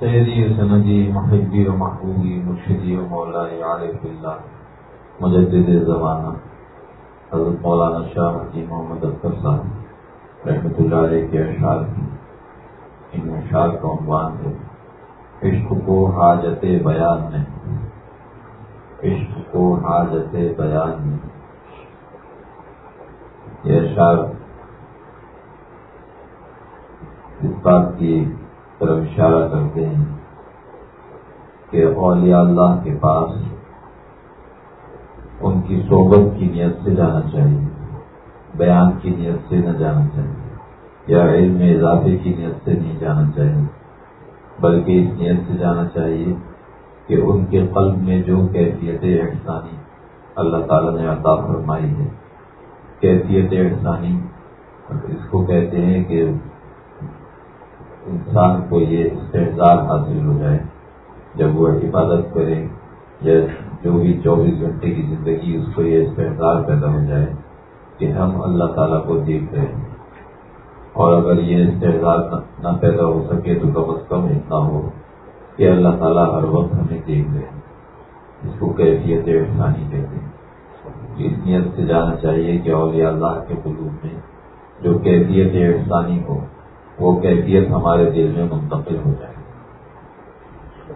سیدی سندی، محبی و محبوبی، مرشدی و مولا عارف اللہ مجدد زمانہ، حضرت مولانا شاہ حجی محمد اختر صاحب رحمۃ اللہ علیہ کے اشعار کی، ان اشعار کا عنوان ہے، عشق کو حاجت بیان میں، عشق کو حاجت بیان میں۔ یہ اشعار اس بات کی طرف اشارہ کرتے ہیں کہ اولیاء اللہ کے پاس ان کی صحبت کی نیت سے جانا چاہیے، بیان کی نیت سے نہ جانا چاہیے، یا علم اضافے کی نیت سے نہیں جانا چاہیے، بلکہ اس نیت سے جانا چاہیے کہ ان کے قلب میں جو کیفیت احسانی اللہ تعالیٰ نے عطا فرمائی ہے۔ کیفیت احسانی، اس کو کہتے ہیں کہ انسان کو یہ استحصال حاصل ہو جائے، جب وہ عبادت کرے، یا جو بھی چوبیس گھنٹے کی زندگی اس کو یہ استحصال پیدا ہو جائے کہ ہم اللہ تعالیٰ کو دیکھ رہے ہیں۔ اور اگر یہ استحصال نہ پیدا ہو سکے تو کم از کم اتنا ہو کہ اللہ تعالیٰ ہر وقت ہمیں دیکھ رہے ہیں۔ اس کو کیفیت احسانی کہتے ہیں۔ اس نیت سے جانا چاہیے کہ اولیاء اللہ کے قلوب میں جو کیفیت احسانی ہو وہ کیفیت ہمارے دل میں منتقل ہو جائے۔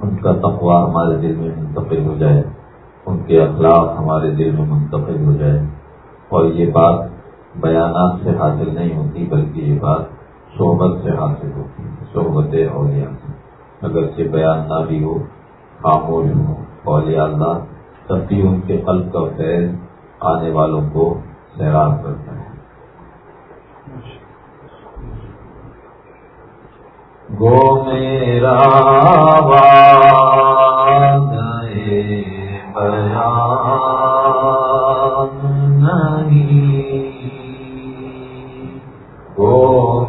ان کا تقوا ہمارے دل میں منتقل ہو جائے۔ ان کے اخلاق ہمارے دل میں منتقل ہو جائے۔ اور یہ بات بیانات سے حاصل نہیں ہوتی، بلکہ یہ بات صحبت سے حاصل ہوتی ہے، صحبت اولیاء سے۔ اگرچہ بیان نہ بھی ہو، خاموش ہو اولیاء اللہ تب بھی ان کے قلب کا فیض آنے والوں کو سیراب کرتا ہے۔ گو میرا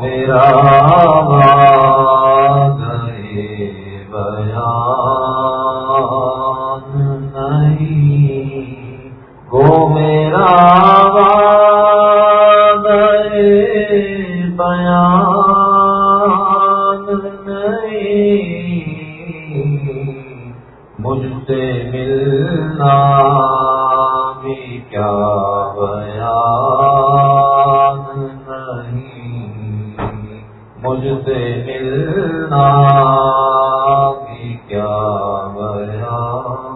میرا گئے بیان کیا بیان نہیں مجھ سے ملنا بھی کیا بیان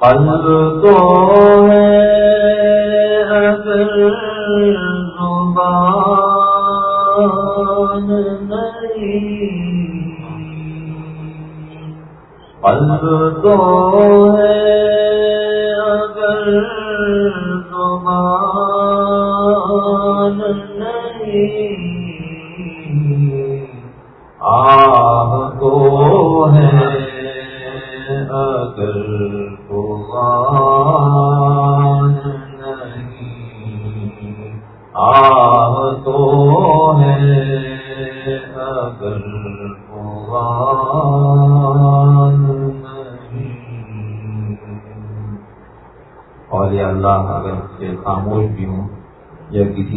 قلب تو تو ہے۔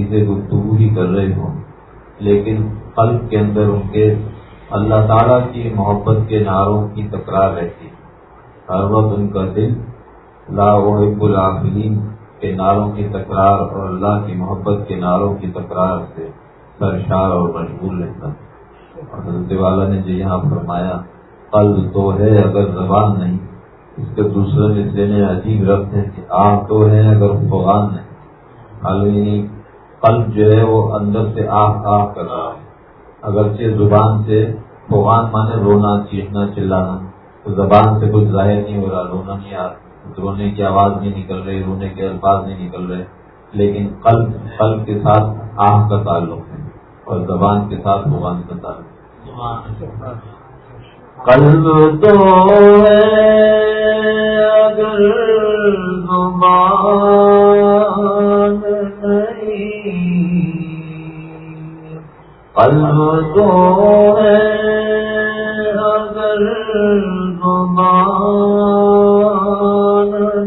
یا گفتگو بھی کر رہے ہوں۔ لیکن قلب کے اندر ان کے اللہ تعالیٰ کی محبت کے نعروں کی تکرار رہتی۔ ہر وقت ان کا دل لا وحب العافلین کے نعروں کی تکرار اور اللہ کی محبت کے نعروں کی تکرار سے سرشار اور مشغول رہتا۔ اور حضرت والا نے جو یہاں فرمایا، قلب تو ہے اگر زبان نہیں، اس کے دوسرے مصرے میں عجیب ربط ہے کہ آہ تو ہے اگر فغان نہیں۔ قلب جو ہے وہ اندر سے آہ آہ کر رہا ہے اگرچہ زبان سے فغان مانے رونا، چیخنا، چلانا، تو زبان سے کچھ ظاہر نہیں ہو رہا، رونا نہیں آ رونے کی آواز نہیں نکل رہی، رونے کے الفاظ نہیں نکل رہے۔ لیکن قلب قلب کے ساتھ آہ کا تعلق ہے اور زبان کے ساتھ فغان کا تعلق قلب تو ہے اگر زبان قلب تو ہے اگر زبان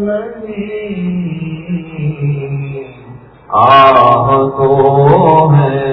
نہیں آہ تو ہے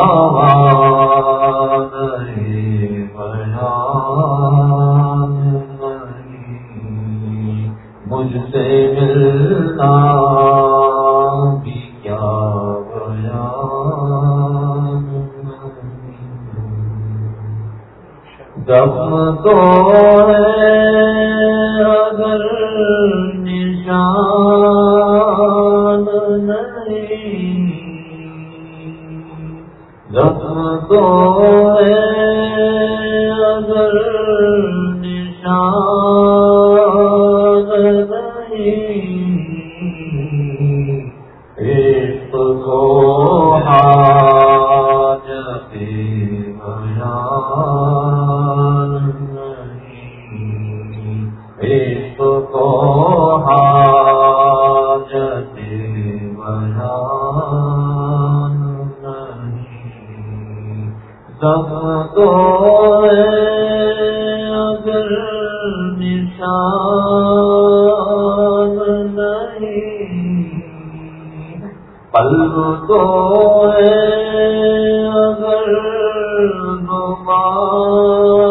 کر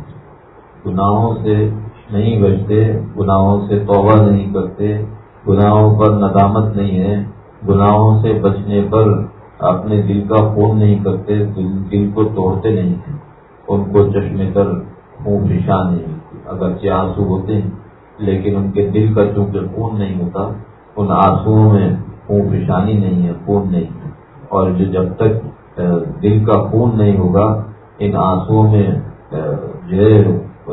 گناہوں سے نہیں بچتے، گناہوں سے توبہ نہیں کرتے، گناہوں پر ندامت نہیں ہے، گناہوں سے بچنے پر اپنے دل کا خون نہیں کرتے، دل کو توڑتے نہیں ہیں، ان کو چشمے کر خون پریشان نہیں اگرچہ آنسو ہوتے ہیں، لیکن ان کے دل کا چونکہ خون نہیں ہوتا، ان آنسو میں خون پریشانی نہیں ہے، خون نہیں ہے۔ اور جو جب تک دل کا خون نہیں ہوگا، ان آنسو میں جو ہے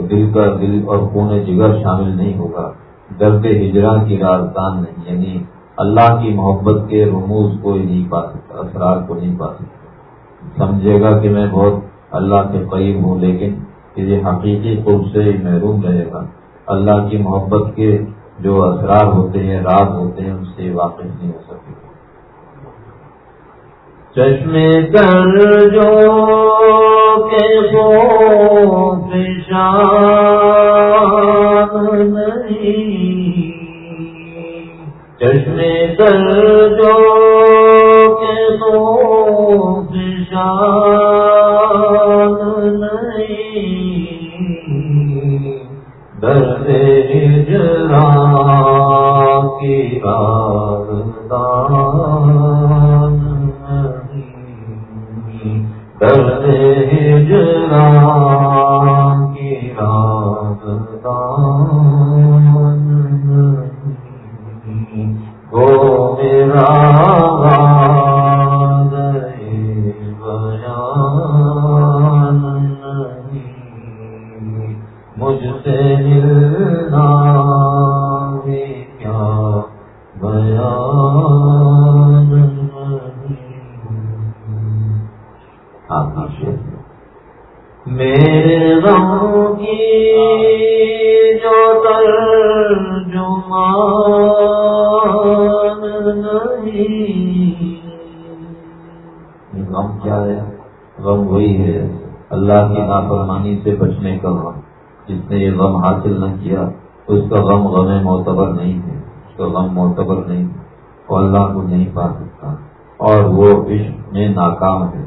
دل کا دل اور خون جگر شامل نہیں ہوگا۔ درد ہجرا کی راجدان نہیں یعنی اللہ کی محبت کے رموز کو ہی نہیں پا سکتا، اسرار کو نہیں پا سکتا۔ سمجھے گا کہ میں بہت اللہ کے قریب ہوں، لیکن یہ حقیقی خوب سے محروم رہے گا۔ اللہ کی محبت کے جو اثرار ہوتے ہیں، راز ہوتے ہیں، ان سے واقف نہیں ہو سکتے۔ چشمے کر جو کے چشمے کر جو کے سو نہیں درد ہجرا کی راز درد ہجرا غم کیا ہے؟ غم وہی ہے، اللہ کی نافرمانی سے بچنے کا غم۔ جس نے یہ غم حاصل نہ کیا، اس کا غم غم معتبر نہیں ہے، اس کا غم معتبر نہیں۔ وہ اللہ کو نہیں پا سکتا۔ اور وہ عشق میں ناکام ہے۔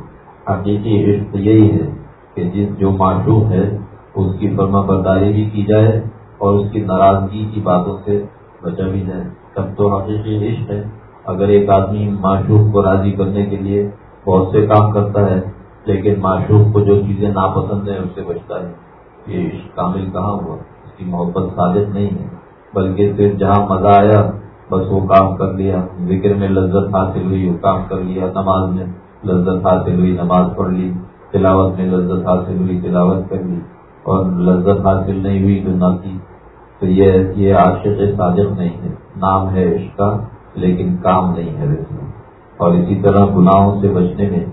حقیقی عشق یہی ہے کہ جس جو معشوق ہے، اس کی فرما برداری بھی کی جائے اور اس کی ناراضگی کی باتوں سے بچا بھی جائے۔ تب تو حقیقی عشق ہے۔ اگر ایک آدمی معشوق کو راضی کرنے کے لیے بہت سے کام کرتا ہے، لیکن معشوق کو جو چیزیں ناپسند ہیں، اس سے بچتا ہے یہ عشق کامل کہاں ہوا؟ اس کی محبت صادق نہیں ہے۔ بلکہ صرف جہاں مزہ آیا، بس وہ کام کر لیا۔ ذکر میں لذت حاصل ہوئی، وہ کام کر لیا۔ نماز میں لذت حاصل ہوئی، نماز پڑھ لی۔ تلاوت میں لذت حاصل ہوئی، تلاوت کر لی۔ اور لذت حاصل نہیں ہوئی تو نہ کی۔ تو یہ یہ عاشق صادق نہیں ہے۔ نام ہے عشق کا، لیکن کام نہیں ہے ویسے اور اسی طرح گناہوں سے بچنے میں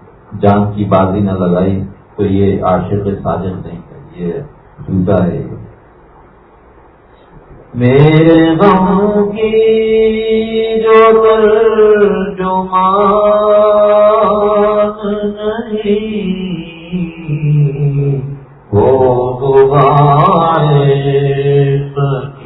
جان کی بازی نہ لگائی تو یہ عاشق صادق نہیں ہے، یہ جھوٹا ہے۔ میرے غم کی جو ترجمان نہیں، وہ سکی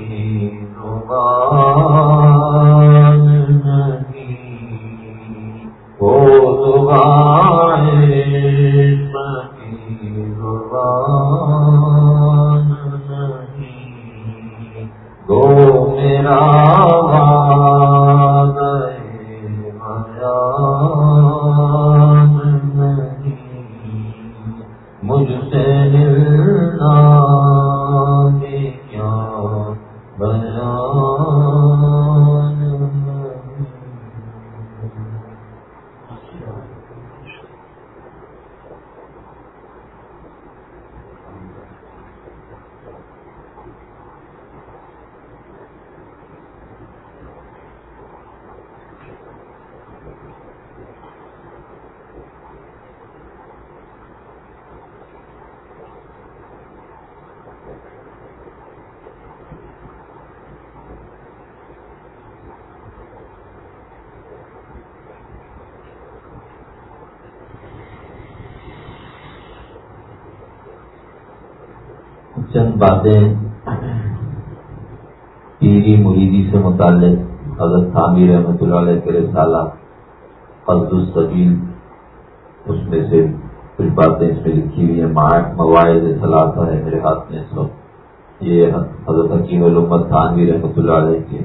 باتیں پیری مریدی سے متعلق حضرت تعمیر رحمۃ اللہ علیہ کے رسالہ قصد الصبیل اس میں سے کچھ باتیں اس میں لکھی ہوئی ہیں۔ مواعظ ثلاثہ ہے میرے ہاتھ میں اس وقت یہ حضرت حکیم علومت تھانوی رحمۃ اللہ علیہ کے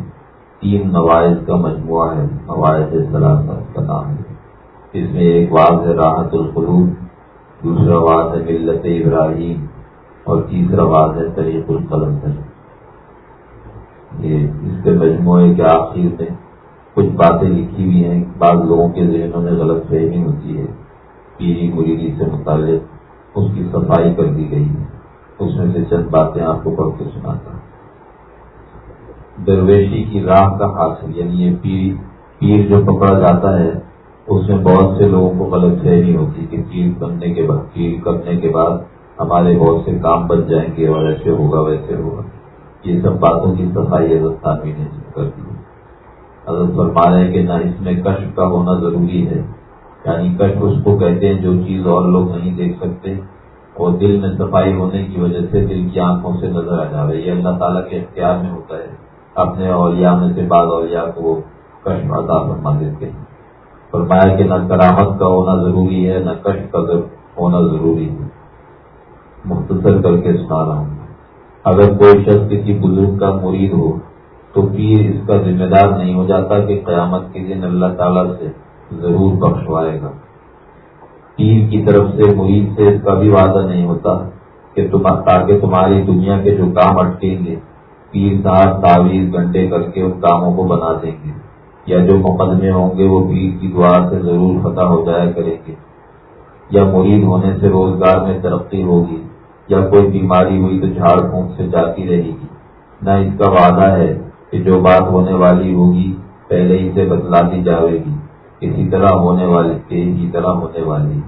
تین مواعظ کا مجموعہ ہے۔ مواعظ ثلاثہ کا نام ہے۔ اس میں ایک واضح راحت القلوب، دوسرا واضح ملت ابراہیم اور تیسرا بات ہے طریق القلم ہے یہ اس کے مجموعے کے آخر میں کچھ باتیں لکھی ہوئی ہیں۔ بعض لوگوں کے ذہنوں میں غلط فہمی ہوتی ہے۔ پیری مریدی سے متعلق اس کی صفائی کر دی گئی ہے۔ اس میں سے چند باتیں آپ کو پڑھ کے سناتا ہوں۔ درویشی کی راہ کا حاصل یعنی یہ پیر پیر جو پکڑا جاتا ہے، اس میں بہت سے لوگوں کو غلط فہمی ہوتی ہے کہ پیر کرنے کے بعد، پیر کرنے کے بعد ہمارے بہت سے کام بچ جائیں گے اور ایسے ہوگا ویسے ہوگا۔ یہ سب باتوں کی صفائی حضرت تعمیر نے کر دی۔ حضرت فرما رہے کہ نہ اس میں کشف کا ہونا ضروری ہے۔ یعنی کشف اس کو کہتے ہیں جو چیز اور لوگ نہیں دیکھ سکتے۔ اور دل میں صفائی ہونے کی وجہ سے دل کی آنکھوں سے نظر آ جاوے۔ یہ اللہ تعالیٰ کے اختیار میں ہوتا ہے۔ اپنے اولیاء میں سے بعض اولیاء کو وہ کشف عطا فرما دیتے ہیں۔ فرمایا کہ نہ کرامت کا ہونا ضروری ہے، نہ کشف کا ہونا ضروری ہے۔ مختصر کر کے سنا رہا ہوں۔ اگر کوئی شخص کسی بزرگ کا مرید ہو، تو پیر اس کا ذمہ دار نہیں ہو جاتا کہ قیامت کے دن اللہ تعالیٰ سے ضرور بخشوائے گا۔ پیر کی طرف سے مرید سے اس کا بھی وعدہ نہیں ہوتا کہ تم تاکہ تمہاری دنیا کے جو کام اٹکیں گے، پیر صاحب تعویذ گھنٹے کر کے ان کاموں کو بنا دیں گے، یا جو مقدمے ہوں گے وہ پیر کی دعا سے ضرور فتح ہو جایا کریں گے۔ یا مرید ہونے سے روزگار میں ترقی ہوگی۔ یا کوئی بیماری ہوئی تو جھاڑ پھونک سے جاتی رہے گی۔ نہ اس کا وعدہ ہے کہ جو بات ہونے والی ہوگی، پہلے ہی سے بتلا دی جائے گی۔ اسی طرح ہونے والی اسی طرح ہونے والی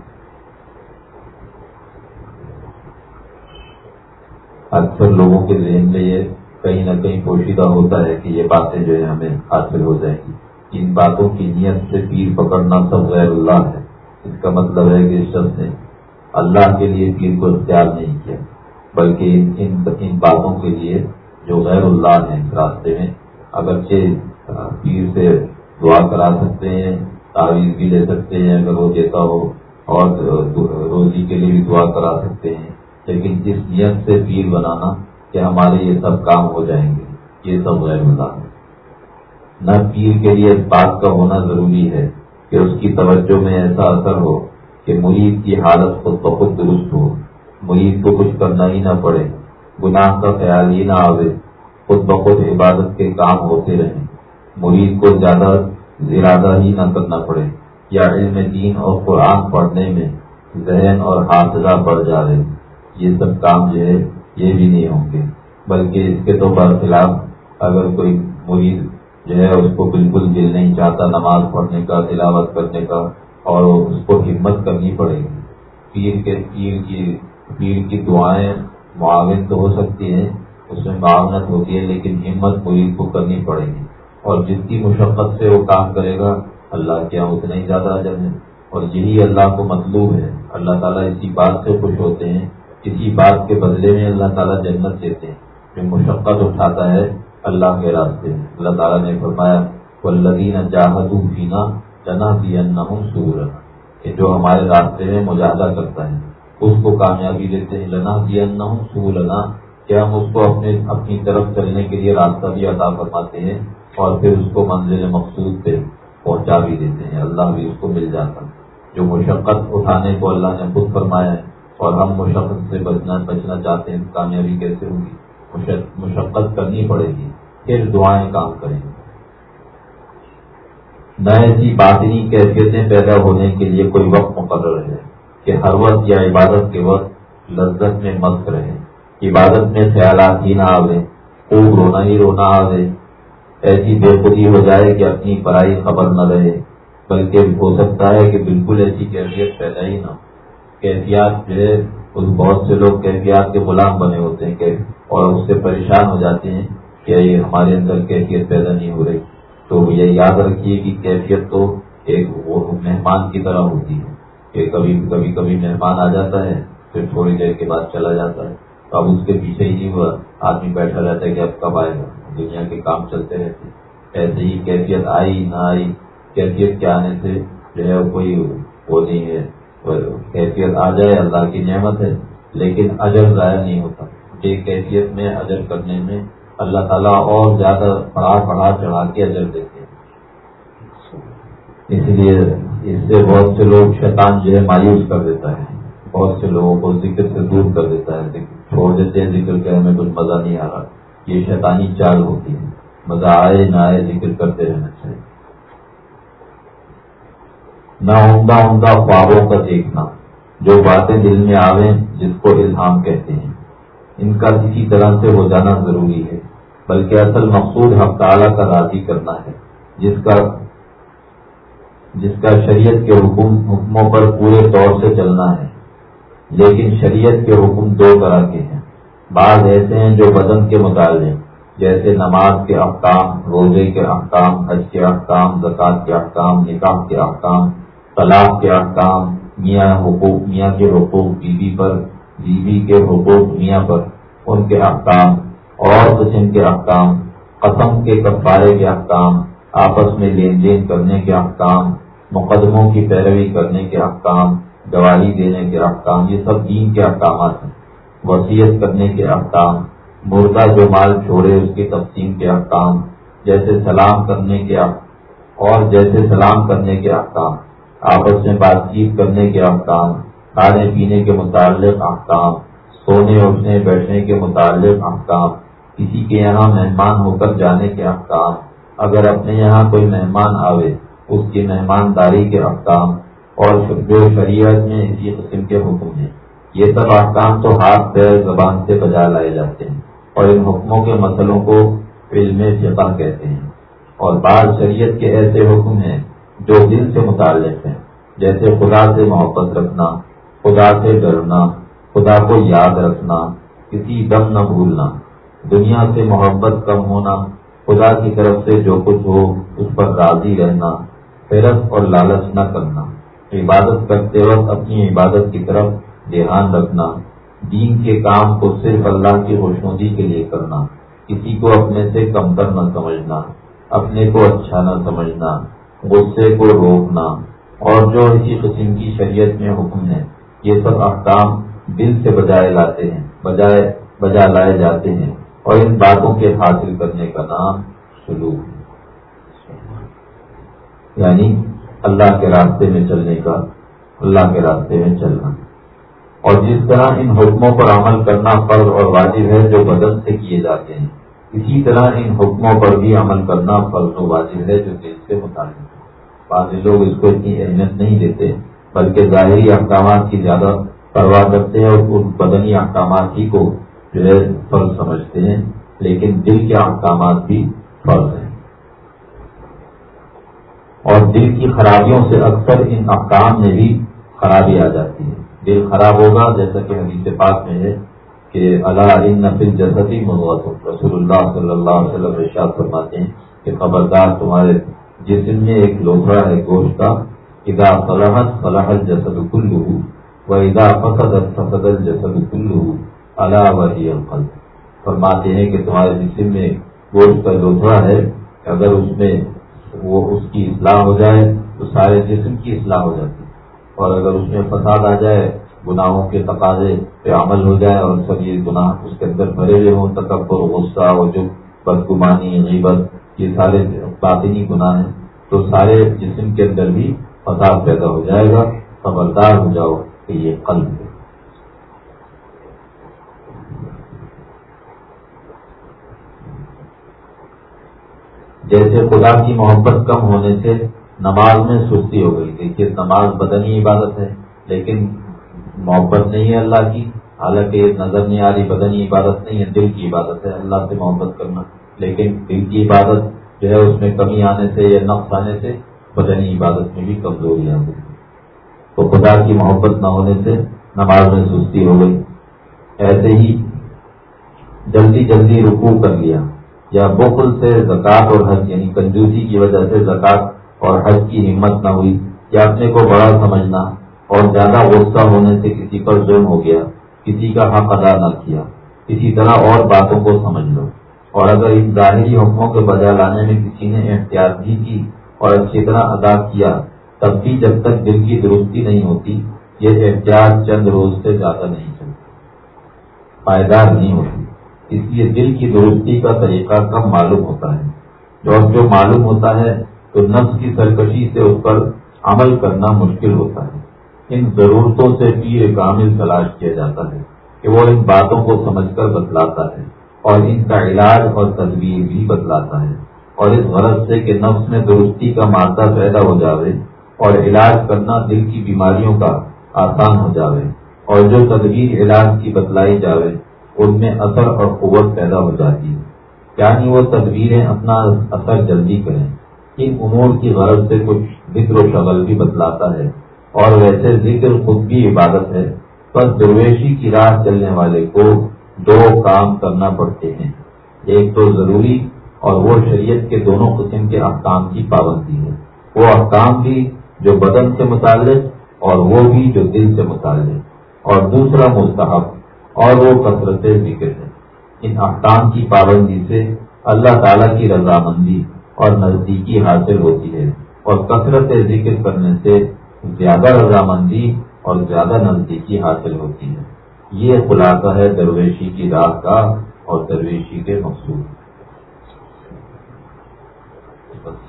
اکثر لوگوں کے ذہن میں یہ کہیں نہ کہیں پوشیدہ ہوتا ہے کہ یہ باتیں جو ہے ہمیں حاصل ہو جائیں گی۔ ان باتوں کی نیت سے پیر پکڑنا سب غیر اللہ ہے۔ اس کا مطلب ہے کہ اس شخص نے اللہ کے لیے پیر کو اختیار نہیں کیا بلکہ ان ان, باتوں کے لیے جو غیر اللہ ہیں راستے میں اگرچہ پیر سے دعا کرا سکتے ہیں تعویذ بھی لے سکتے ہیں اگر وہ دیتا ہو اور روزی کے لیے بھی دعا کرا سکتے ہیں۔ لیکن اس نیت سے پیر بنانا کہ ہمارے یہ سب کام ہو جائیں گے یہ سب غیر اللہ ہے نہ پیر کے لیے اس بات کا ہونا ضروری ہے کہ اس کی توجہ میں ایسا اثر ہو کہ مرید کی حالت خود بخود درست ہو۔ مرید کو کچھ کرنا ہی نہ پڑے۔ گناہ کا خیال ہی نہ آوے۔ خود بخود عبادت کے کام ہوتے رہیں۔ مرید کو زیادہ زیادہ ہی نہ کرنا پڑے۔ یا علم دین اور قرآن پڑھنے میں ذہن اور حافظہ بڑھ جا رہے یہ سب کام جو ہے، یہ بھی نہیں ہوں گے۔ بلکہ اس کے تو برخلاف اگر کوئی مرید جو ہے، اس کو بالکل دل نہیں چاہتا نماز پڑھنے کا، تلاوت کرنے کا اور اس کو ہمت کرنی پڑے۔ گی پیر کے، پیر کی پیر کی دعائیں معاون تو ہو سکتی ہیں، اس میں معاونت ہوتی ہے، لیکن ہمت مرید کو کرنی پڑے گی۔ اور جس کی مشقت سے وہ کام کرے گا، اللہ کے یہاں اتنا ہی زیادہ اجر ہے۔ اور یہی اللہ کو مطلوب ہے۔ اللہ تعالیٰ اسی بات سے خوش ہوتے ہیں کسی بات کے بدلے میں اللہ تعالیٰ جنت دیتے ہیں۔ جو مشقت اٹھاتا ہے، اللہ کے راستے میں۔ اللہ تعالیٰ نے فرمایا وہ لدین جاہد فینا جنا بھی سور کہ جو ہمارے راستے میں مجاہدہ کرتا ہے، اس کو کامیابی دیتے ہیں لنا بھی ان سورنا کہ ہم اس کو اپنے اپنی طرف چلنے کے لیے راستہ بھی عطا فرماتے ہیں، اور پھر اس کو منزل مقصود پہ پہنچا بھی دیتے ہیں، اللہ بھی اس کو مل جاتا جو مشقت اٹھانے کو اللہ نے خود فرمایا ہے، اور ہم مشقت سے بچنا بچنا چاہتے ہیں، کامیابی کیسے ہوگی؟ مشقت کرنی پڑے گی۔ پھر دعائیں کام کریں گے۔ نہ ایسی باطنی کیفیتیں پیدا ہونے کے لیے کوئی وقت مقرر ہے کہ ہر وقت یا عبادت کے وقت لذت میں مست رہے عبادت میں خیالات ہی نہ آوے، خوب رونا ہی رونا آوے۔ ایسی بے خودی ہو جائے کہ اپنی پڑھائی خبر نہ رہے، بلکہ ہو سکتا ہے کہ بالکل ایسی کیفیت پیدا ہی نہ کیفیات جو ہے بہت سے لوگ کیفیات کے غلام بنے ہوتے ہیں اور اس سے پریشان ہو جاتے ہیں کہ یہ ہمارے اندر کیفیت پیدا نہیں ہو رہی۔ تو یہ یاد رکھیے کہ کیفیت تو ایک مہمان کی طرح ہوتی ہے کہ کبھی کبھی کبھی مہمان آ جاتا ہے، پھر تھوڑی دیر کے بعد چلا جاتا ہے۔ تو اب اس کے پیچھے ہی نہیں ہوا، آدمی بیٹھا رہتا ہے کہ اب کب آئے گا؟ دنیا کے کام چلتے رہتے ایسے ہی کیفیت آئی نہ آئی، کیفیت کے آنے سے جو ہے کوئی وہ نہیں ہے۔ کیفیت آ جائے اللہ کی نعمت ہے، لیکن اجر ضائع نہیں ہوتا۔ بے کیفیت میں اجر کرنے میں اللہ تعالیٰ اور زیادہ پڑھا پڑھا چڑھا کے اجر دیتے ہیں۔ اس لیے اس سے بہت سے لوگ شیطان جو ہے مایوس کر دیتا ہے۔ بہت سے لوگوں کو ذکر سے دور کر دیتا ہے۔ چھوڑ دیتے ہیں، ذکر کے ہمیں کچھ مزہ نہیں آ رہا۔ یہ شیطانی چال ہوتی ہے۔ مزہ آئے، نہ آئے، ذکر کرتے رہنا چاہیے۔ نہ عمدہ عمدہ خوابوں کا دیکھنا۔ جو باتیں دل میں آویں، جس کو الہام کہتے ہیں۔ ان کا کسی طرح سے ہو جانا ضروری ہے۔ بلکہ اصل مقصود حق تعالیٰ کا راضی کرنا ہے۔ جس کا جس کا شریعت کے حکم حکموں پر پورے طور سے چلنا ہے۔ لیکن شریعت کے حکم دو طرح کے ہیں۔ بعض ایسے ہیں جو بدن کے متعلق جیسے نماز کے احکام، روزے کے احکام، حج کے احکام زکات کے احکام، نکاح کے احکام، طلاق کے احکام، میاں حقوق میاں کے حقوق، بیوی پر، بیوی کے حقوق، میاں پر، ان کے احکام۔ اور قسم کے احکام، قسم کے کفارے کے احکام، آپس میں لین دین کرنے کے احکام، مقدموں کی پیروی کرنے کے احکام، گواہی دینے کے احکام، یہ سب دین کے احکامات ہیں۔ وصیت کرنے کے احکام، مردہ جو مال چھوڑے اس کی تقسیم کے احکام، جیسے سلام کرنے کے اور جیسے سلام کرنے کے احکام، آپس میں بات چیت کرنے کے احکام، کھانے پینے کے متعلق احکام، سونے اٹھنے بیٹھنے کے متعلق احکام کسی کے یہاں مہمان ہو کر جانے کے احکام۔ اگر اپنے یہاں کوئی مہمان آوے، اس کی مہمانداری کے احکام۔ اور جو شریعت میں اسی قسم کے حکم ہیں۔ یہ سب احکام تو ہاتھ پیر زبان سے بجا لائے جاتے ہیں۔ اور ان حکموں کے مسئلوں کو علم فقہ کہتے ہیں۔ اور بعض شریعت کے ایسے حکم ہیں جو دل سے متعلق ہیں۔ جیسے خدا سے محبت رکھنا، خدا سے ڈرنا، خدا کو یاد رکھنا، کسی دم نہ بھولنا۔ دنیا سے محبت کم ہونا، خدا کی طرف سے جو کچھ ہو، اس پر راضی رہنا فیرت اور لالچ نہ کرنا۔ عبادت کرتے وقت اپنی عبادت کی طرف دھیان رکھنا، دین کے کام کو صرف اللہ کی خوشنودی کے لیے کرنا، کسی کو اپنے سے کمتر نہ سمجھنا، اپنے کو اچھا نہ سمجھنا، غصے کو روکنا۔ اور جو اسی قسم کی شریعت میں حکم ہے، یہ سب احکام دل سے بجائے لاتے ہیں، بجائے بجا لائے جاتے ہیں۔ اور ان باتوں کے حاصل کرنے کا نام سلوک یعنی اللہ کے راستے میں چلنے کا، اللہ کے راستے میں چلنا۔ اور جس طرح ان حکموں پر عمل کرنا فرض اور واجب ہے جو بدن سے کیے جاتے ہیں، اسی طرح ان حکموں پر بھی عمل کرنا فرض و واجب ہے جو دل سے متعلق ہے۔ بعض لوگ اس کو اتنی اہمیت نہیں دیتے، بلکہ ظاہری احکامات کی زیادہ پرواہ کرتے ہیں اور ان بدنی احکامات ہی کو جو ہے فرض سمجھتے ہیں، لیکن دل کے احکامات بھی فرض ہیں۔ اور دل کی خرابیوں سے اکثر ان احکام میں بھی خرابی آ جاتی ہے۔ دل خراب ہوگا، جیسا کہ حدیث پاک میں ہے کہ اللہ علی نفل جسدی محبت رسول اللہ صلی اللہ علیہ وسلم ارشاد فرماتے ہیں کہ خبردار تمہارے جسم میں ایک لوتھڑا ہے گوشت کا۔ ادا صلاحت صلاح جسد کلو و ادا فسد فسد الجسد کلو اللہ ولی القل فرماتے ہیں کہ تمہارے جسم میں گوشت کا لوتھڑا ہے، اگر اس میں وہ اس کی اصلاح ہو جائے، تو سارے جسم کی اصلاح ہو جاتی۔ اور اگر اس میں فساد آ جائے، گناہوں کے تقاضے پہ عمل ہو جائے اور سب یہ گناہ اس کے اندر بھرے ہوئے ہوں، تکبر، غصہ اور جو بدگمانی، غیبت، یہ سارے باطنی گناہ ہیں، تو سارے جسم کے اندر بھی فساد پیدا ہو جائے گا۔ خبردار ہو جاؤ کہ یہ قلب ہے۔ جیسے خدا کی محبت کم ہونے سے نماز میں سستی ہو گئی۔ دیکھیے، نماز بدنی عبادت ہے، لیکن محبت نہیں ہے اللہ کی۔ حالانکہ یہ نظر نہیں آ رہی، بدنی عبادت نہیں ہے، دل کی عبادت ہے، اللہ سے محبت کرنا۔ لیکن دل کی عبادت جو ہے، اس میں کمی آنے سے یا نقص آنے سے بدنی عبادت میں بھی کمزوری آ گئی۔ تو خدا کی محبت نہ ہونے سے نماز میں سستی ہو گئی۔ ایسے ہی جلدی جلدی رکوع کر لیا۔ یا بخل سے زکوٰۃ اور حج یعنی کنجوسی کی وجہ سے زکوٰۃ اور حج کی ہمت نہ ہوئی، یا اپنے کو بڑا سمجھنا اور زیادہ غصہ ہونے سے کسی پر ظلم ہو گیا، کسی کا حق ادا نہ کیا۔ اسی طرح اور باتوں کو سمجھ لو۔ اور اگر ان ظاہری حکموں کے بجا لانے میں کسی نے احتیاط بھی کی اور اچھی طرح ادا کیا، تب بھی جب تک دل کی درستی نہیں ہوتی، یہ احتیاط چند روز سے زیادہ نہیں چلتی۔ پائیدار نہیں ہوتی۔ اس لیے دل کی درستی کا طریقہ کم معلوم ہوتا ہے۔ اور جو معلوم ہوتا ہے، تو نفس کی سرکشی سے اس پر عمل کرنا مشکل ہوتا ہے۔ ان ضرورتوں سے پیر کامل تلاش کیا جاتا ہے کہ وہ ان باتوں کو سمجھ کر بتلاتا ہے اور ان کا علاج اور تدبیر بھی بتلاتا ہے۔ اور اس غرض سے کہ نفس میں درستی کا مادہ پیدا ہو جاوے اور علاج کرنا دل کی بیماریوں کا آسان ہو جاوے اور جو تدبیر علاج کی بتلائی جاوے ان میں اثر اور قوت پیدا ہو جاتی ہے۔ یعنی وہ تدبیریں اپنا اثر جلدی کریں۔ ان امور کی غرض سے کچھ ذکر و شغل بھی بتلاتا ہے۔ اور ویسے ذکر خود بھی عبادت ہے۔ پر درویشی کی راہ چلنے والے کو دو کام کرنا پڑتے ہیں۔ ایک تو ضروری اور وہ شریعت کے دونوں قسم کے احکام کی پابندی ہے۔ وہ احکام بھی جو بدن سے متعلق اور وہ بھی جو دل سے متعلق۔ اور دوسرا مستحب اور وہ کثرت ذکر ہے ان احکام کی پابندی سے اللہ تعالیٰ کی رضامندی اور نزدیکی حاصل ہوتی ہے اور کثرت ذکر کرنے سے زیادہ رضامندی اور زیادہ نزدیکی حاصل ہوتی ہے۔ یہ خلاصہ ہے درویشی کی راہ کا اور درویشی کے مقصود۔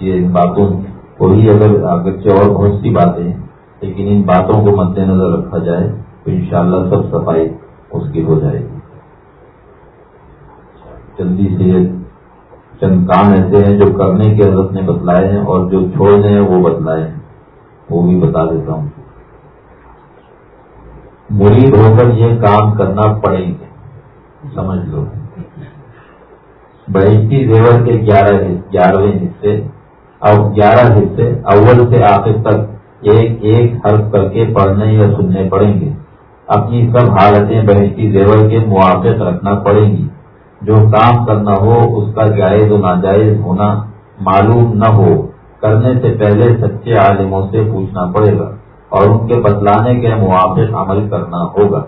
یہ ان باتوں کو ہی اگر اگرچہ اور بہت سی باتیں لیکن ان باتوں کو مد نظر رکھا جائے تو انشاءاللہ سب صفائی اس کی ہو جائے گی جلدی سے چند کام ایسے ہیں جو کرنے کی حضرت نے بتلائے ہیں اور جو چھوڑنے ہیں وہ بتلائے ہیں۔ وہ بھی بتا دیتا ہوں۔ مرید ہو کر یہ کام کرنا پڑیں گے۔ سمجھ لو۔ بہشتی زیور کے گیارہ گیارہویں حصے، اور گیارہ حصے اول سے آخر تک ایک ایک حرف کر کے پڑھنے یا سننے پڑیں گے۔ اپنی سب حالتیں بہتی زیور کے موافق رکھنا پڑیں گی۔ جو کام کرنا ہو، اس کا جائز و ناجائز ہونا معلوم نہ ہو، کرنے سے پہلے سچے عالموں سے پوچھنا پڑے گا اور ان کے بتلانے کے موافق عمل کرنا ہوگا۔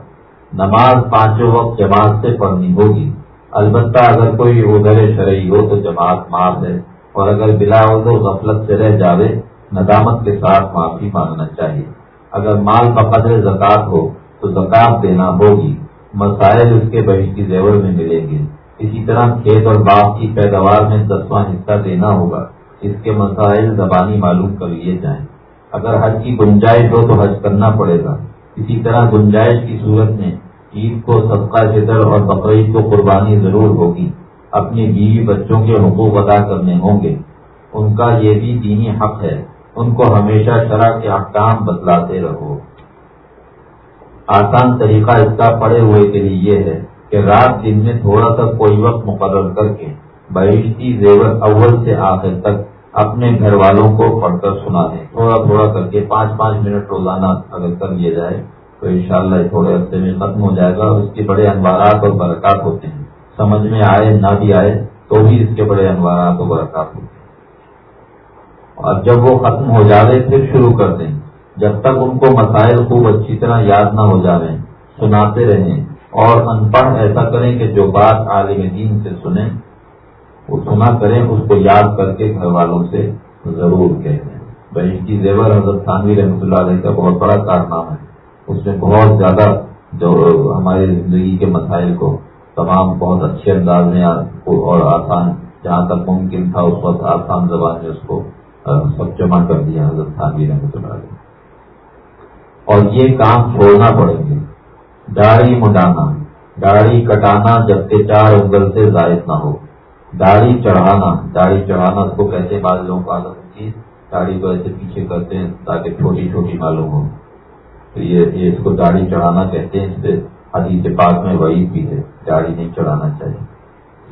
نماز پانچوں وقت جماعت سے پڑھنی ہوگی۔ البتہ اگر کوئی ادھر شرعی ہو تو جماعت معاف ہے، اور اگر بلا ہو تو غفلت سے رہ جاوے، ندامت کے ساتھ معافی مانگنا چاہیے۔ اگر مال بقدر زکات ہو تو زکات دینا ہوگی، مسائل اس کے بہشتی زیور میں ملیں گے۔ اسی طرح کھیت اور باغ کی پیداوار میں دسواں حصہ دینا ہوگا۔ اس کے مسائل زبانی معلوم کر لیے جائیں۔ اگر حج کی گنجائش ہو تو حج کرنا پڑے گا۔ اسی طرح گنجائش کی صورت میں عید کو صدقہ فطر اور بقرعید کو قربانی ضرور ہوگی۔ اپنی بیوی بچوں کے حقوق ادا کرنے ہوں گے۔ ان کا یہ بھی دینی حق ہے۔ ان کو ہمیشہ شرح کے احکام بتلاتے رہو۔ آسان طریقہ اس کا پڑے ہوئے کے لیے یہ ہے کہ رات دن میں تھوڑا سا کوئی وقت مقرر کر کے بہشتی زیور اول سے آخر تک اپنے گھر والوں کو پڑھ کر سنا دیں۔ تھوڑا تھوڑا کر کے پانچ پانچ منٹ روزانہ اگر کر لیا جائے تو انشاءاللہ شاء تھوڑے ہفتے میں ختم ہو جائے گا اور اس کے بڑے انوارات اور برکات ہوتے ہیں۔ سمجھ میں آئے نہ بھی آئے تو بھی اس کے بڑے انوارات اور برکات ہوتے ہیں۔ اور جب وہ ختم ہو جائے پھر شروع کر دیں۔ جب تک ان کو مسائل خوب اچھی طرح یاد نہ ہو جائیں سناتے رہیں اور ان پڑھ ایسا کریں کہ جو بات عالم دین سے سنیں، وہ سنا کریں، اس کو یاد کر کے گھر والوں سے ضرور کہہ دیں۔ بھائی جی، کی زیور حضرت خانوی رحمۃ اللہ علیہ کا بہت بڑا کارنام ہے۔ اس میں بہت زیادہ جو ہماری زندگی کے مسائل کو تمام بہت اچھے انداز میں اور آسان، جہاں تک ممکن تھا، اس وقت آسان زبان میں اس کو سب جمع کر دیا حضرت خانوی رحمۃ اللہ علیہ۔ اور یہ کام چھوڑنا پڑے گا۔ داڑھی مڈانا داڑھی کٹانا جب سے چار انگل سے زائد نہ ہو۔ داڑھی چڑھانا داڑھی چڑھانا اس کو کہتے ہیں بعض لوگوں کو عادت چیز داڑھی کو ایسے پیچھے کرتے ہیں تاکہ چھوٹی چھوٹی معلوم ہو۔ تو یہ اس کو داڑھی چڑھانا کہتے ہیں، اس سے حدیث پاک میں وہی بھی ہے، داڑھی نہیں چڑھانا چاہیے۔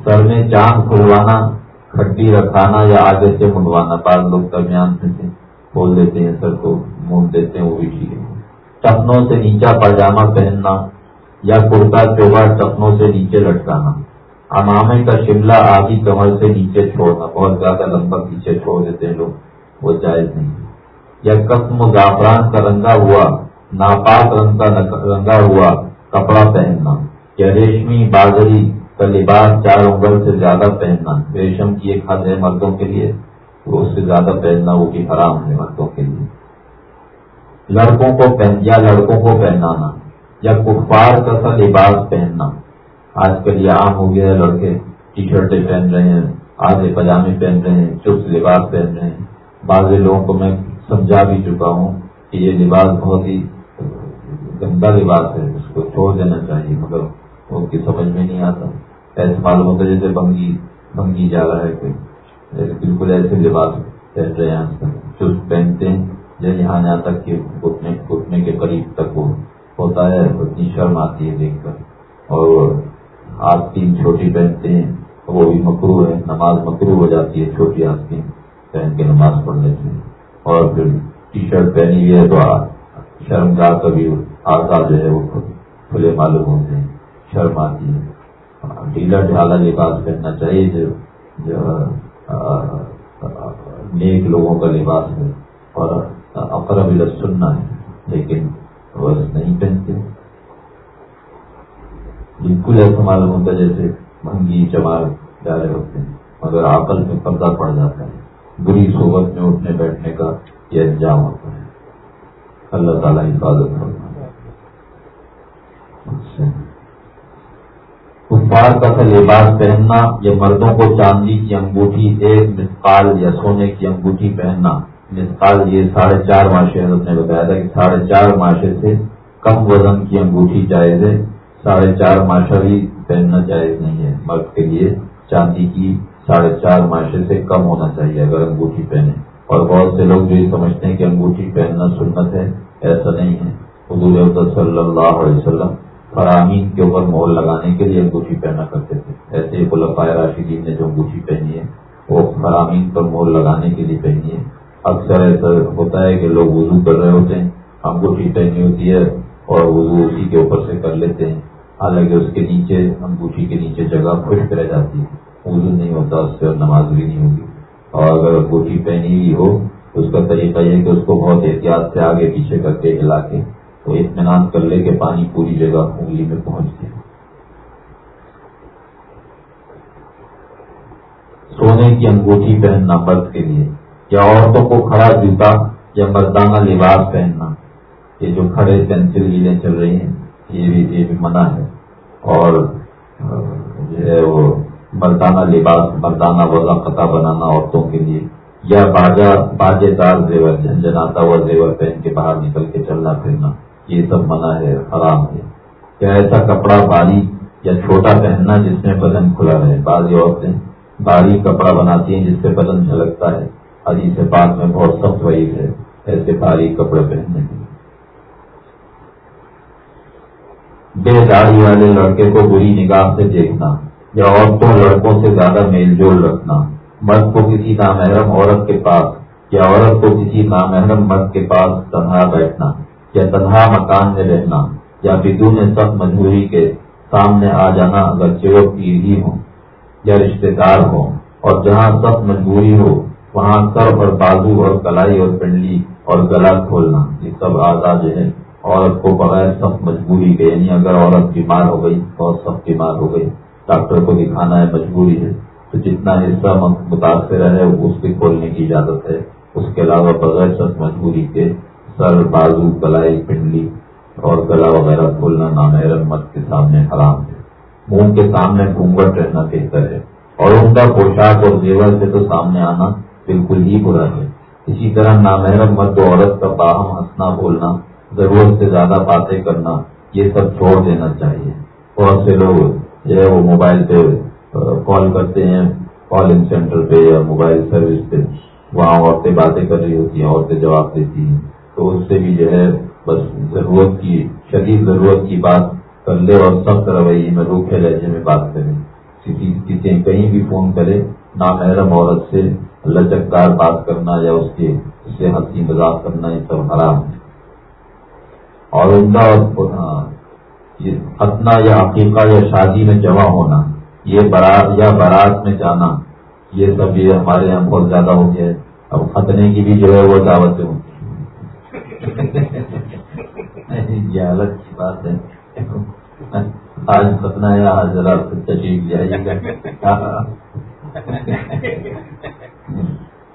سر میں چاند کھلوانا کھٹی رکھانا یا آگے سے منڈوانا، بعض لوگ درمیان سے کھول دیتے ہیں، سر کو مونڈ دیتے ہیں، وہ بھی ٹھیک ہے۔ ٹپنوں سے نیچا پاجامہ پہننا یا کرتا چوبا ٹپنوں سے نیچے لٹکانا۔ امامے کا شملہ آدھی کمر سے نیچے چھوڑنا۔ بہت زیادہ لمبا پیچھے چھوڑ دیتے ہیں لوگ، وہ جائز نہیں۔ یا قسم زعفران کا رنگا ہوا، ناپاک رنگ کا رنگا ہوا کپڑا پہننا۔ یا ریشمی بازری کا لباس چار انگل سے زیادہ پہننا۔ ریشم کی ایک حد ہے مردوں کے لیے، وہ اس سے زیادہ پہننا وہ بھی حرام ہے مردوں کے لیے۔ لڑکوں کو پہن، یا لڑکوں کو پہنانا، یا کفار کا سا لباس پہننا۔ آج کل یہ عام ہو گیا ہے، لڑکے ٹی شرٹیں پہن رہے ہیں، آدھے پاجامے پہن رہے ہیں، چپس لباس پہن رہے ہیں۔ بعض لوگوں کو میں سمجھا بھی چکا ہوں کہ یہ لباس بہت ہی گندا لباس ہے، اس کو چھوڑ دینا چاہیے، مگر ان کی سمجھ میں نہیں آتا۔ ایسے معلوم ہوتا ہے جیسے بنگی بنگی جا رہا ہے کوئی۔ بالکل ایسے لباس پہن رہے ہیں آج کل چست پہنتے ہیں۔ یہاں جہاں تک کہ گھٹنے گھٹنے کے قریب تک وہ ہوتا ہے اتنی شرم آتی ہے دیکھ کر۔ اور آستین چھوٹی پہنتے ہیں وہ بھی مکرو ہے نماز مکرو ہو جاتی ہے چھوٹی آستین پہن کے نماز پڑھنے سے۔ اور پھر ٹی شرٹ پہنی ہوئی ہے تو شرم گاہ کبھی آتا جو ہے وہ کھلے معلوم ہوتے ہیں شرم آتی ہے۔ ڈھیلا ڈھالا لباس پہننا چاہیے جو جو آ, آ, آ, نیک لوگوں کا لباس ہے۔ اور اقرب سننا ہے لیکن وہ نہیں پہنتے۔ بالکل ایسا معلوم ہوتا ہے جیسے منگی چمار جا رہے ہوتے ہیں، مگر آکل میں پردہ پڑ جاتا ہے۔ بری صحبت میں اٹھنے بیٹھنے کا یہ انجام ہوتا ہے۔ اللہ تعالیٰ حفاظت کرنا کفار کا سا لباس پہننا یا مردوں کو چاندی کی انگوٹھی، ایک مسقال یا سونے کی انگوٹھی پہننا۔ مثال یہ ساڑھے چار معاشے حضرت نے بتایا تھا کہ ساڑھے چار معاشے سے کم وزن کی انگوٹھی جائز ہے، ساڑھے چار ماشا بھی پہننا جائز نہیں ہے۔ مرد کے لیے چاندی کی ساڑھے چار معاشے سے کم ہونا چاہیے اگر انگوٹھی پہنے۔ اور بہت سے لوگ جو یہ سمجھتے ہیں کہ انگوٹھی پہننا سنت ہے، ایسا نہیں ہے۔ حضور صلی اللہ علیہ وسلم فرامین کے اوپر مور لگانے کے لیے انگوٹھی پہنا کرتے تھے۔ ایسے ہی خلفائے راشدین نے جو انگوٹھی پہنی ہے، وہ فرامین پر مور لگانے کے لیے پہنی ہے۔ اکثر ایسا ہوتا ہے کہ لوگ وضو کر رہے ہوتے ہیں، ہم کو ٹھیک پہنی ہوتی ہے اور وضو اسی کے اوپر سے کر لیتے ہیں۔ حالانکہ اس کے نیچے، انگوٹھی کے نیچے جگہ خشک رہ جاتی ہے۔ وضو نہیں ہوتا، اس سے اور نماز بھی نہیں ہوگی اور اگر انگوٹھی پہنی ہوئی ہو، تو اس کا طریقہ یہ ہے کہ اس کو بہت احتیاط سے آگے پیچھے کر کے ہلا کے، تو اطمینان کر لے کہ پانی پوری جگہ انگلی میں پہنچ گیا سونے کی انگوٹھی پہننا مرد کے لیے۔ یا عورتوں کو کھڑا جوتا یا مردانہ لباس پہننا، یہ جو کھڑے پینسل ہیلیں چل رہی ہیں، یہ بھی یہ بھی منع ہے۔ اور، جو ہے وہ مردانہ لباس، مردانہ وضا قطع بنانا عورتوں کے لیے، یا باجا باجے دار زیور جنجناتا ہوا زیور پہن کے باہر نکل کے چلنا پھرنا، یہ سب منع ہے، حرام ہے۔ کیا ایسا کپڑا باری یا چھوٹا پہننا جس میں بدن کھلا رہے؟ بعض عورتیں باری کپڑا بناتی ہیں جس سے بدن جھلکتا ہے۔ حدیث پاک میں بہت سخت وعید ہے، ایسے بھاری کپڑے پہننے کی بے داڑھی والے لڑکے کو بری نگاہ سے دیکھنا یا عورتوں لڑکوں سے زیادہ میل جول رکھنا، مرد کو کسی نامحرم عورت کے پاس یا عورت کو کسی نامحرم مرد کے پاس تنہا بیٹھنا یا تنہا مکان میں رہنا یا بدون سخت مجبوری کے سامنے آ جانا اگر چور پیر ہی ہوں یا رشتے دار ہوں اور جہاں سخت مجبوری ہو وہاں سر اور بازو اور کلائی اور پنڈلی اور گلا کھولنا، یہ سب آزاد ہے عورت کو بغیر سخت مجبوری کے یعنی اگر عورت بیمار ہو گئی بہت سخت بیمار ہو گئی۔ ڈاکٹر کو دکھانا ہے مجبوری ہے۔ تو جتنا حصہ متاثر ہے، اس کے کھولنے کی اجازت ہے۔ اس کے علاوہ بغیر سخت مجبوری کے سر، بازو، کلائی، پنڈلی اور گلا وغیرہ کھولنا نامحرم مت کے سامنے حرام ہے۔ منہ کے سامنے گھونگٹ رہنا بہتر ہے۔ اور ان کا پوشاک اور زیور سے تو سامنے آنا بالکل ہی برا ہے۔ اسی طرح نامحرم مرد و عورت کا باہم ہنسنا، بولنا ضرورت سے زیادہ باتیں کرنا، یہ سب چھوڑ دینا چاہیے۔ بہت سے لوگ جو ہے وہ موبائل پہ کال کرتے ہیں کالنگ سینٹر پہ یا موبائل سروس پہ۔ وہاں عورتیں باتیں کر رہی ہوتی ہیں، عورتیں جواب دیتی ہیں۔ تو اس سے بھی جو ہے بس ضرورت کی، شدید ضرورت کی بات کر لے اور سخت رویے میں، روکے لہجے میں بات کریں کسی کسی کہیں بھی فون کرے، نامحرم عورت سے لچکدار بات کرنا یا اس کے اس سے ہنسی مذاق کرنا، یہ سب حرام ہے۔ اور عمدہ ختنا یا عقیقہ یا شادی میں جمع ہونا، یہ بارات یا بارات میں جانا، یہ سب یہ ہمارے یہاں بہت زیادہ ہو گیا ہے۔ اب ختنے کی بھی جو ہے وہ دعوتیں ہوتی یہ الگ کی بات ہے۔ آج ختنا ہے، آج ذرا تشریف جائے گا۔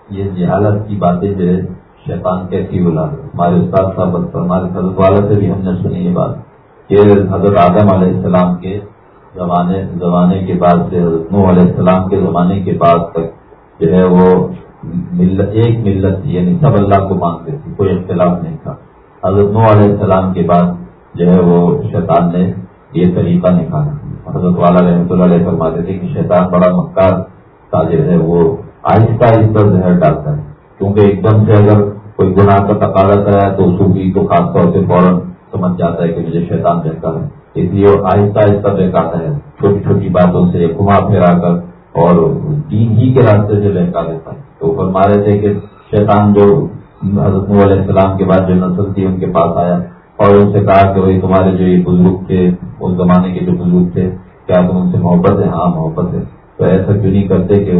یہ جہالت کی باتیں جو ہے، شیطان کیسی بلا ہمارے استاد صاحب ہمارے حضرت والا سے بھی ہم نے سنی یہ بات کہ حضرت آدم علیہ السلام کے زمانے زمانے کے بعد سے، حضرت نو علیہ السلام کے زمانے کے بعد تک جو ہے وہ ملت، ایک ملت تھی یعنی سب اللہ کو مانگتے تھے، کوئی اختلاف نہیں تھا۔ حضرت نو علیہ السلام کے بعد جو ہے وہ شیطان نے یہ طریقہ نکالا۔ حضرت والا رحمۃ اللہ علیہ فرماتے تھے کہ شیطان بڑا مکار تاجر ہے، وہ آہستہ آہستہ زہر ڈالتا ہے۔ کیونکہ ایک دم سے اگر کوئی گناہ کا تقاضا کرایا تو صوفی کو خاص طور سے فوراً سمجھ جاتا ہے کہ مجھے شیطان بہتا ہے۔ اس لیے آہستہ آہستہ بہکاتا ہے۔ چھوٹی چھوٹی باتوں سے گھما پھیرا کر اور دین ہی کے راستے سے بہکا دیتا ہے۔ تو فرما رہے تھے کہ شیطان جو حضرت علیہ السلام کے بعد جو نسل تھی، ان کے پاس آیا اور ان سے کہا کہ بھائی، تمہارے جو یہ بزرگ تھے، اس زمانے کے جو بزرگ تھے، کیا تم ان سے محبت ہے؟ ہاں محبت ہے۔ تو ایسا کیوں نہیں کرتے کہ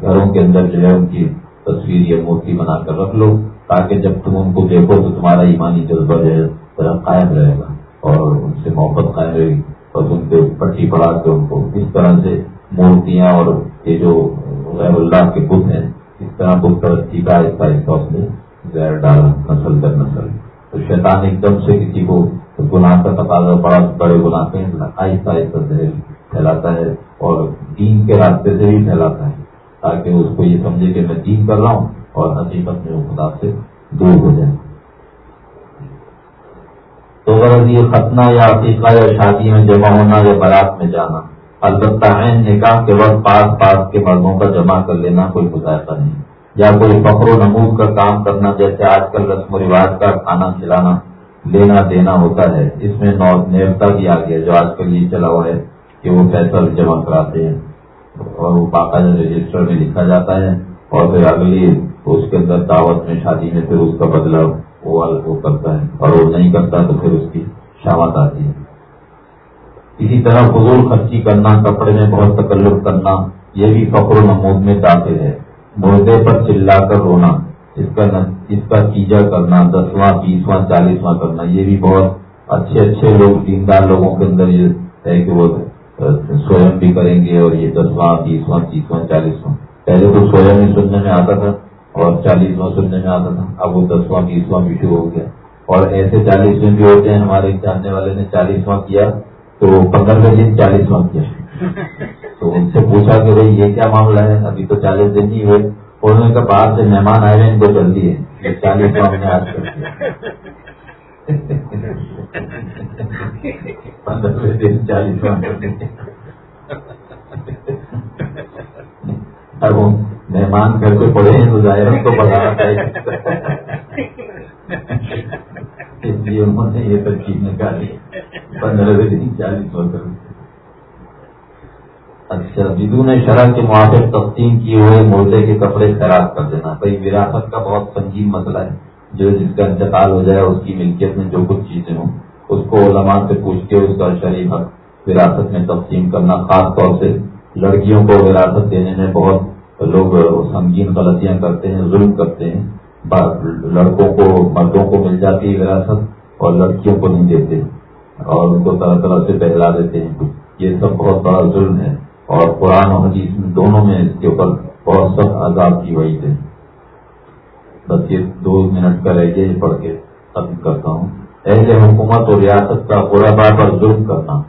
گھروں کے اندر جو ہے ان کی تصویر یا مورتی بنا کر رکھ لو، تاکہ جب تم ان کو دیکھو تو تمہارا ایمانی جذبہ جو ہے قائم رہے گا اور ان سے محبت قائم رہے گی۔ اور ان پہ پٹی پڑا کے ان کو اس طرح سے مورتیاں اور یہ جو غیر اللہ کے بت ہیں، اس طرح بت پرستی کا اس کا حصہ میں زیر ڈالا نسل در نسل۔ تو شیطان ایک دم سے کسی کو گناہ کا تقاضا، بڑا بڑے گناہ آہستہ آہستہ زہر پھیلاتا ہے اور دین کے راستے سے بھی پھیلاتا ہے۔ تاکہ اس کو یہ سمجھے کہ میں دین کر رہا ہوں اور حقیقت میں وہ خدا سے دور ہو جائے۔ تو غرض یہ ختنہ یا عقیقہ یا شادی میں جمع ہونا یا بارات میں جانا، البتہ عین نکاح کے وقت پاس پاس کے مردوں کا جمع کر لینا کوئی گزارتا نہیں۔ یا کوئی فخر و نمود کا کام کرنا، جیسے آج کل رسم و رواج کا کھانا کھلانا، لینا دینا ہوتا ہے۔ اس میں نیوتا بھی آ گیا جو آج کل یہ چلا ہوا ہے کہ وہ پیسہ جمع کراتے ہیں۔ اور وہ باقاعدہ رجسٹر میں لکھا جاتا ہے اور پھر اگلی اس کے اندر دعوت میں شادی میں پھر اس کا بدلا وہ کرتا ہے اور وہ نہیں کرتا تو پھر اس کی شامت آتی ہے۔ اسی طرح فضول خرچی کرنا، کپڑے میں بہت تکلف کرنا، یہ بھی فخر و نمود میں داخل ہے۔ مردے پر چلا کر رونا، اس کا اس کا تیجا کرنا، دسواں، بیسواں، چالیسواں کرنا، یہ بھی بہت اچھے اچھے لوگ، دیندار لوگوں کے اندر یہ ہے کہ وہ سوئم بھی کریں گے اور یہ دسواں بیسواں تیسواں چالیسواں پہلے تو سوئم ہی سننے میں آتا تھا اور چالیسواں سننے میں آتا تھا۔ اب وہ دسواں بیسواں بھی شروع ہو گیا۔ اور ایسے چالیسویں بھی ہوتے ہیں، ہمارے جاننے والے نے چالیسواں کیا تو پندرہ دن چالیسواں کیا۔ تو ان سے پوچھا کہ بھائی، یہ کیا معاملہ ہے؟ ابھی تو چالیس دن ہی ہوئے۔ اور ان کا باہر سے مہمان آئے ہیں، ان کو جلدی ہے۔ چالیسواں نے آج پندرہ دن چالیسواں اب وہ مہمان گھر پہ پڑے ہیں تو ظاہر کو بتانا اس لیے انہوں نے یہ ترکیب نکالی۔ پندرہ دن چالیس سو کر اچھا بدون شرح کے موافق تقسیم کیے ہوئے مردے کے کپڑے خراب کر دینا۔ بھائی، وراثت کا بہت سنگین مسئلہ ہے۔ جو جس کا انتقال ہو جائے اس کی ملکیت میں جو کچھ چیزیں ہوں۔ اس کو علماء سے پوچھ کے اس کا شریف حق وراثت میں تقسیم کرنا، خاص طور سے لڑکیوں کو وراثت دینے میں بہت لوگ سنگین غلطیاں کرتے ہیں، ظلم کرتے ہیں۔ لڑکوں کو، مردوں کو مل جاتی ہے وراثت اور لڑکیوں کو نہیں دیتے۔ اور ان کو طرح طرح سے بہلا دیتے ہیں۔ یہ سب بہت بڑا ظلم ہے۔ اور قرآن و حدیث دونوں میں اس کے اوپر بہت سخت عذاب کی وجہ تھے بس یہ دو منٹ کا رہ گیا پڑھ کے ختم کرتا ہوں۔ ایسے حکومت اور ریاست کا پورا بار پر ظلم کرنا،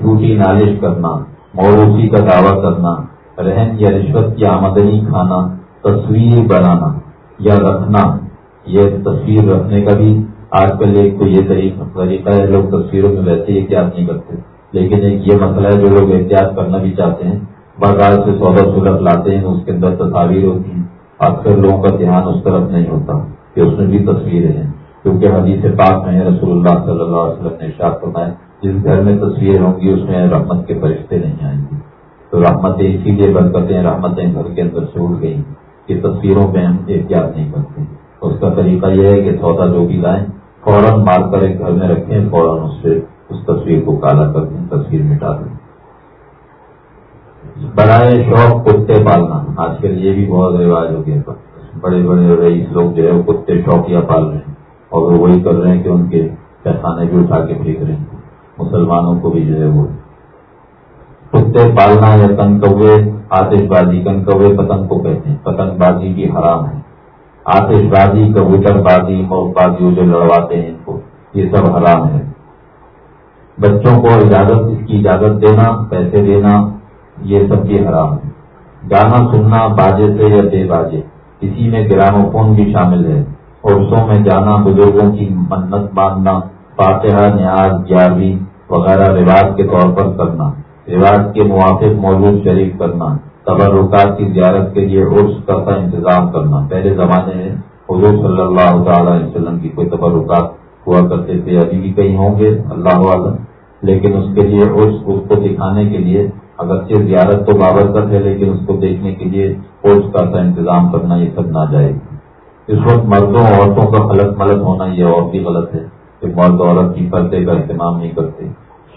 جھوٹی نالش کرنا، موروثی کا دعویٰ کرنا رہن یا رشوت کی آمدنی کھانا، تصویر بنانا یا رکھنا، یہ تصویر رکھنے کا بھی آج کل ایک تو یہ طریقہ ہے، لوگ تصویروں میں ویسے احتیاط نہیں کرتے۔ لیکن ایک یہ مسئلہ ہے، جو لوگ احتیاط کرنا بھی چاہتے ہیں بازار سے سودا سلط لاتے ہیں، اس کے اندر تصاویر ہوتی ہیں، اکثر لوگوں کا دھیان اس طرف نہیں ہوتا کہ اس میں بھی تصویریں ہیں۔ کیونکہ حدیث پاک میں رسول اللہ صلی اللہ علیہ وسلم نے اشاعت فرمایا جس گھر میں تصویریں ہوں گی، اس میں رحمت کے فرشتے نہیں آئیں گے۔ تو رحمتیں اسی لیے برکتیں، رحمتیں گھر کے اندر سے اڑ گئی کہ تصویروں پہ ہم احتیاط نہیں کرتے۔ اس کا طریقہ یہ ہے کہ سودا جو بھی لائیں، فوراً مار کر ایک گھر میں رکھیں، فوراً اس سے اس تصویر کو کالا کر دیں، تصویر مٹا دیں۔ بڑائے شوق کتے پالنا۔ آج کل یہ بھی بہت رواج ہو گیا۔ بڑے بڑے رئیس لوگ جو ہے وہ کتے شوقیہ پال رہے ہیں۔ اور وہ وہی کر رہے ہیں کہ ان کے پیخانے بھی اٹھا کے پھینک رہے ہیں۔ مسلمانوں کو بھی جو ہے وہ کتے پالنا یا تن کوے آتش بازی کن کوے پتنگ کو کہتے ہیں۔ پتنگ بازی بھی حرام ہے۔ آتش بازی کبوتر بازی موت بازی جو لڑواتے ہیں ان کو، یہ سب حرام ہے۔ بچوں کو اجازت، اس کی اجازت دینا، پیسے دینا، یہ سب بھی حرام ہے۔ گانا سننا باجے سے یا بے باجے، اسی میں گرام فون بھی شامل ہے۔ عرصوں میں جانا، بزرگوں کی منت باندھنا، فاتحہ، نیاز گیارہویں وغیرہ رواج کے طور پر کرنا، رواج کے موافق موجود شریک کرنا، تبرکات کی زیارت کے لیے عرص کا انتظام کرنا۔ پہلے زمانے میں حضور صلی اللہ تعالی علیہ وسلم کی کوئی تبرکات ہوا کرتے تھے، ابھی بھی کہیں ہوں گے، اللہ عالم لیکن اس کے لیے عرص اس کو دکھانے کے لیے اگرچہ زیارت تو بابرکت ہے، لیکن اس کو دیکھنے کے لیے عرص کا انتظام کرنا یہ سب نہ جائے اس وقت مردوں عورتوں کا غلط ملط ہونا یہ اور بھی غلط ہے کہ مرد عورت کی پردے کا اہتمام نہیں کرتے۔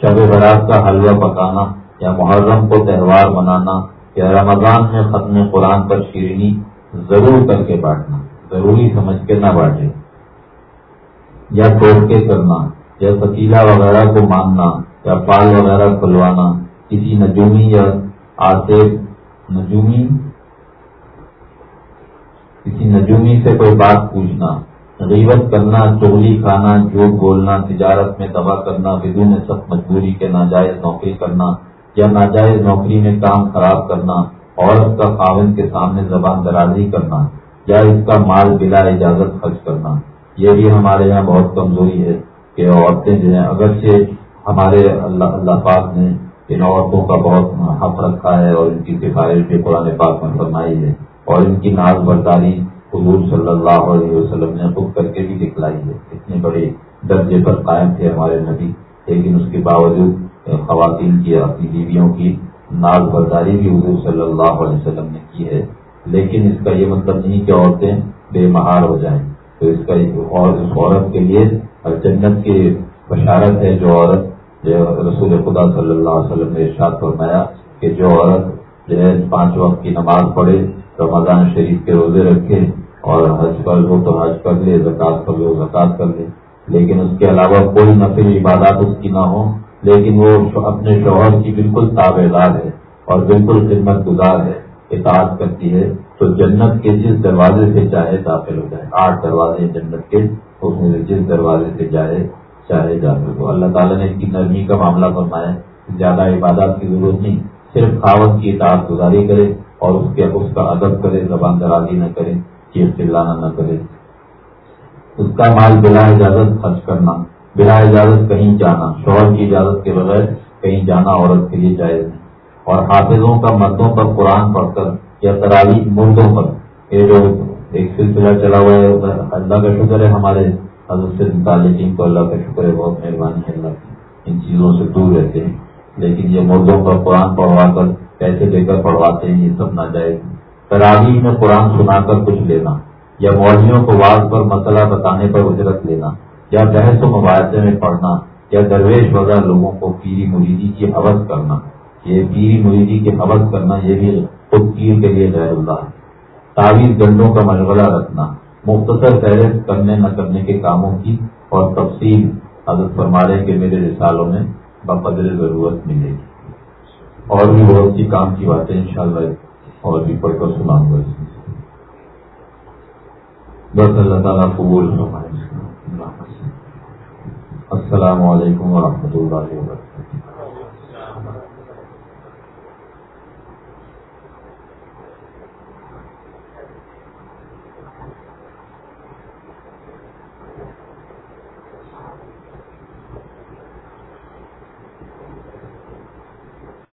شب برات کا حلوہ پکانا یا محرم کو تہوار منانا یا رمضان میں ختم قرآن پر شیرنی ضرور کر کے بانٹنا، ضروری سمجھ کے نہ بانٹے۔ یا توڑ کے کرنا، یا پتیلا وغیرہ کو ماننا، یا پال وغیرہ کھلوانا، کسی نجومی یا آتے نجومی کسی نجومی سے کوئی بات پوچھنا، غیبت کرنا چولی کھانا، جھوٹ بولنا، تجارت میں دبا کرنا، بدون سخت مجبوری کے ناجائز نوکری کرنا یا ناجائز نوکری میں کام خراب کرنا، عورت کا خاون کے سامنے زبان درازی کرنا یا اس کا مال بلا اجازت خرچ کرنا۔ یہ بھی ہمارے یہاں بہت کمزوری ہے کہ عورتیں جو ہیں، اگرچہ ہمارے اللہ اللہ پاک نے ان عورتوں کا بہت حق رکھا ہے اور ان کی سفارش بھی قرآن پاک میں فرمائی ہے۔ اور ان کی ناز برداری حضور صلی اللہ علیہ وسلم نے خود کر کے بھی دکھلائی ہے۔ اتنے بڑے درجے پر قائم تھے ہمارے نبی، لیکن اس کے باوجود خواتین کی، اپنی بیویوں کی ناز برداری بھی حضور صلی اللہ علیہ وسلم نے کی ہے۔ لیکن اس کا یہ مطلب نہیں کہ عورتیں بے مہار ہو جائیں۔ تو اس کا اور اس عورت کے لیے جنت کی بشارت ہے جو عورت رسول خدا صلی اللہ علیہ وسلم نے ارشاد فرمایا کہ جو عورت جو ہے پانچ وقت کی نماز پڑھے رمضان شریف کے روزے رکھے اور حج کر لو تو حج کر لے زکات کر لو زکات کر لے۔ لیکن اس کے علاوہ کوئی نفل عبادات اس کی نہ ہو، لیکن وہ اپنے شوہر کی بالکل تابے دار ہے اور بالکل خدمت گزار ہے، اطاعت کرتی ہے۔ تو جنت کے جس دروازے سے چاہے داخل ہو جائے۔ آٹھ دروازے جنت کے اس میں جس دروازے سے جائے چاہے داخل ہو اللہ تعالیٰ نے اس کی نرمی کا معاملہ فرمایا زیادہ عبادات کی ضرورت نہیں۔ صرف خاوت کی اطاعت گزاری کرے اور اس کے اس کا ادب کرے، زبان درازی نہ کرے، چیخ چلانا نہ کرے۔ اس کا مال بلا اجازت خرچ کرنا، بلا اجازت کہیں جانا، شوہر کی اجازت کے بغیر کہیں جانا عورت کے لیے جائز نہیں۔ اور حافظوں کا مردوں پر قرآن پڑھ کر یا تراوی مردوں پر۔ یہ جو ایک سلسلہ چلا ہوا ہے اللہ کا شکر ہے ہمارے حضرت سے تعلیم کو اللہ کا شکر ہے، بہت مہربانی ہے اللہ کی۔ ان چیزوں سے دور رہتے ہیں۔ لیکن یہ مردوں پر قرآن پڑھوا کر پیسے دے کر پڑھواتے ہیں، یہ سب نہ جائے تراوی میں قرآن سنا کر کچھ لینا، یا مولویوں کو واضح پر مسئلہ بتانے پر اجرت لینا، یا بحث و مباحثے میں پڑھنا، یا درویش وغیرہ لوگوں کو پیری مریدی کی حوث کرنا۔ یہ پیری مریدی کی حوث کرنا، یہ بھی خود پیر کے لیے غیر اللہ ہے۔ تعویذ گنڈوں کا مشغلہ رکھنا، مختصر فہرست کرنے نہ کرنے کے کاموں کی اور تفصیل حضرت فرمارے کے میرے رسالوں میں بقدر ضرورت ملے گی۔ اور بھی بہت سی کام کی باتیں انشاءاللہ اور بھی پڑھ کر سناؤں گا۔ بس اللہ تعالیٰ قبول السلام علیکم ورحمۃ اللہ وبرکاتہ۔